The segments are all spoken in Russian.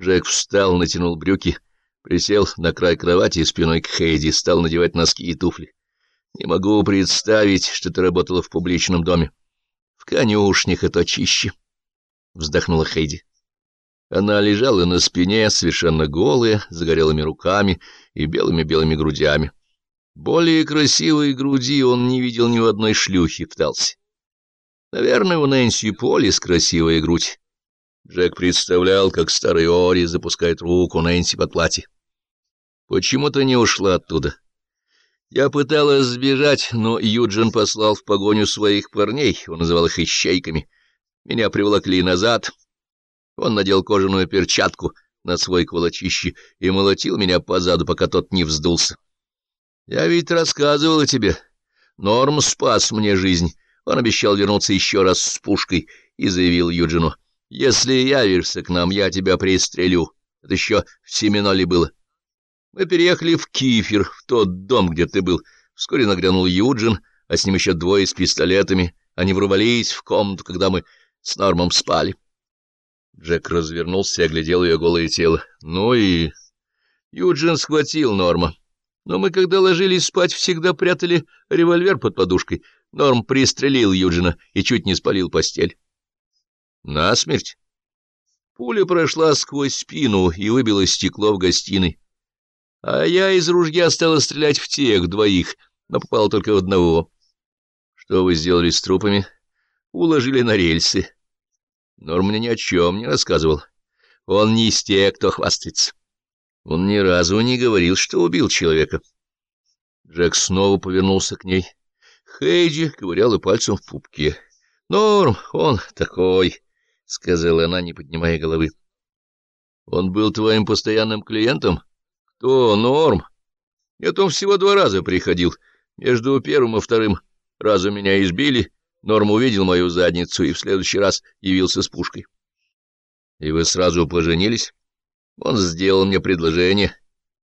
Джек встал, натянул брюки, присел на край кровати спиной к Хейди, стал надевать носки и туфли. Не могу представить, что ты работала в публичном доме. В конюшнях это чище, — вздохнула Хейди. Она лежала на спине, совершенно голая, загорелыми руками и белыми-белыми грудями. Более красивой груди он не видел ни в одной шлюхи в. Наверное, у Нэнси Полис красивая грудь. Джек представлял, как старый Ори запускает руку Нэнси под платье. Почему ты не ушла оттуда? Я пыталась сбежать, но Юджин послал в погоню своих парней, он называл их ищейками. Меня приволокли назад. Он надел кожаную перчатку на свой кулачище и молотил меня по заду, пока тот не вздулся. Я ведь рассказывала тебе. Норм спас мне жизнь. Он обещал вернуться еще раз с пушкой и заявил Юджину. Если явишься к нам, я тебя пристрелю. Это еще в Семиноле было. Мы переехали в Кифер, в тот дом, где ты был. Вскоре нагрянул Юджин, а с ним еще двое с пистолетами. Они ворвались в комнату, когда мы с Нормом спали. Джек развернулся и оглядел ее голое тело. Ну и... Юджин схватил Норма. Но мы, когда ложились спать, всегда прятали револьвер под подушкой. Норм пристрелил Юджина и чуть не спалил постель. Насмерть? Пуля прошла сквозь спину и выбила стекло в гостиной. А я из ружья стала стрелять в тех двоих, но попала только в одного. Что вы сделали с трупами? Уложили на рельсы. Норм мне ни о чем не рассказывал. Он не из тех, кто хвастается. Он ни разу не говорил, что убил человека. Джек снова повернулся к ней. Хейди ковыряла пальцем в пупке. «Норм, он такой», — сказала она, не поднимая головы. «Он был твоим постоянным клиентом?» Кто Норм? Нет, он всего два раза приходил. Между первым и вторым разом меня избили. Норм увидел мою задницу и в следующий раз явился с пушкой. И вы сразу поженились? Он сделал мне предложение.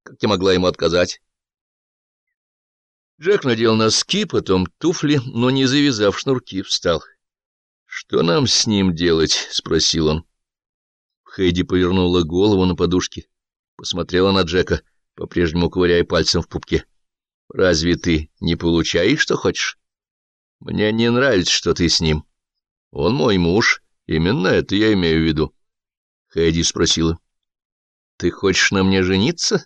Как я могла ему отказать? Джек надел носки, потом туфли, но, не завязав шнурки, встал. — Что нам с ним делать? — спросил он. Хэйди повернула голову на подушке посмотрела на Джека, по-прежнему ковыряя пальцем в пупке. — Разве ты не получаешь, что хочешь? — Мне не нравится, что ты с ним. Он мой муж, именно это я имею в виду. Хэдди спросила. — Ты хочешь на мне жениться?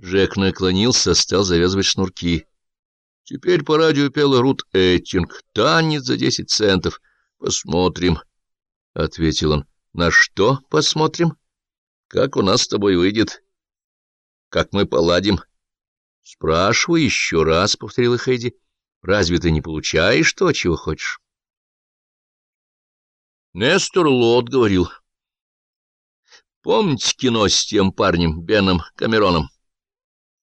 Джек наклонился, стал завязывать шнурки. Теперь по радио пела Рут Эттинг. «Танец за десять центов. Посмотрим», — ответил он. «На что посмотрим?» Как у нас с тобой выйдет? Как мы поладим? — Спрашиваю еще раз, — повторила Хэйди. — Разве ты не получаешь то, чего хочешь? Нестор Лот говорил. Помните кино с тем парнем, Беном Камероном?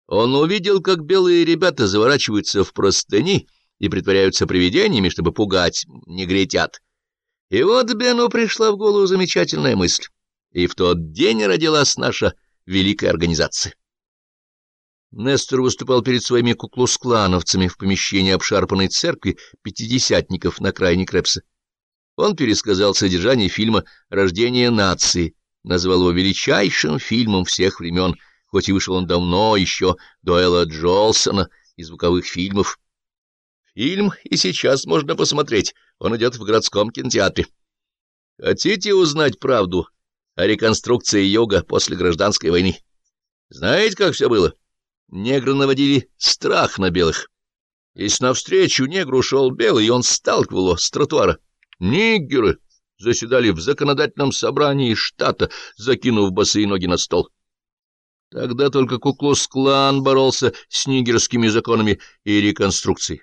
Он увидел, как белые ребята заворачиваются в простыни и притворяются привидениями, чтобы пугать негритят. И вот Бену пришла в голову замечательная мысль и в тот день родилась наша великая организация. Нестор выступал перед своими куклусклановцами в помещении обшарпанной церкви пятидесятников на крайне Крепса. Он пересказал содержание фильма «Рождение нации», назвал его величайшим фильмом всех времен, хоть и вышел он давно, еще до Элла Джолсона из звуковых фильмов. Фильм и сейчас можно посмотреть, он идет в городском кинотеатре. Хотите узнать правду о реконструкции юга после гражданской войны. Знаете, как все было? Негры наводили страх на белых. Если навстречу негру шел белый, и он сталкивал с тротуара. Нигеры заседали в законодательном собрании штата, закинув босые ноги на стол. Тогда только Куклус-клан боролся с нигерскими законами и реконструкцией.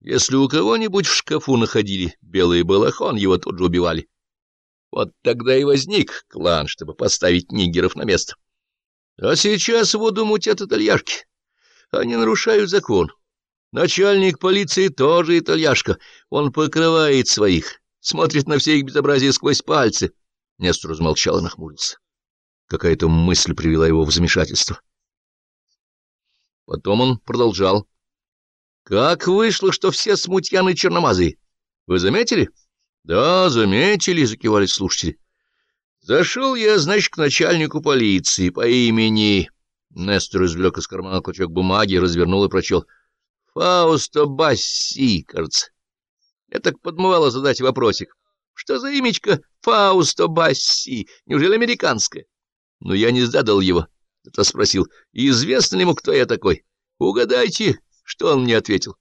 Если у кого-нибудь в шкафу находили белый балахон, его тут же убивали. Вот тогда и возник клан, чтобы поставить нигеров на место. А сейчас воду мутят итальяшки. Они нарушают закон. Начальник полиции тоже итальяшка. Он покрывает своих, смотрит на все их безобразие сквозь пальцы. Нестор размолчал и нахмурился. Какая-то мысль привела его в замешательство. Потом он продолжал. — Как вышло, что все смутьяны черномазые? Вы заметили? — да, заметили, — закивали слушатели. — Зашел я, значит, к начальнику полиции по имени... Нестор извлек из кармана клочок бумаги, развернул и прочел. Фаусто Басси, кажется. Я так подмывало задать вопросик. Что за имечко Фаусто Басси? Неужели американское? Но я не задал его. Это спросил, известно ли ему, кто я такой. Угадайте, что он мне ответил.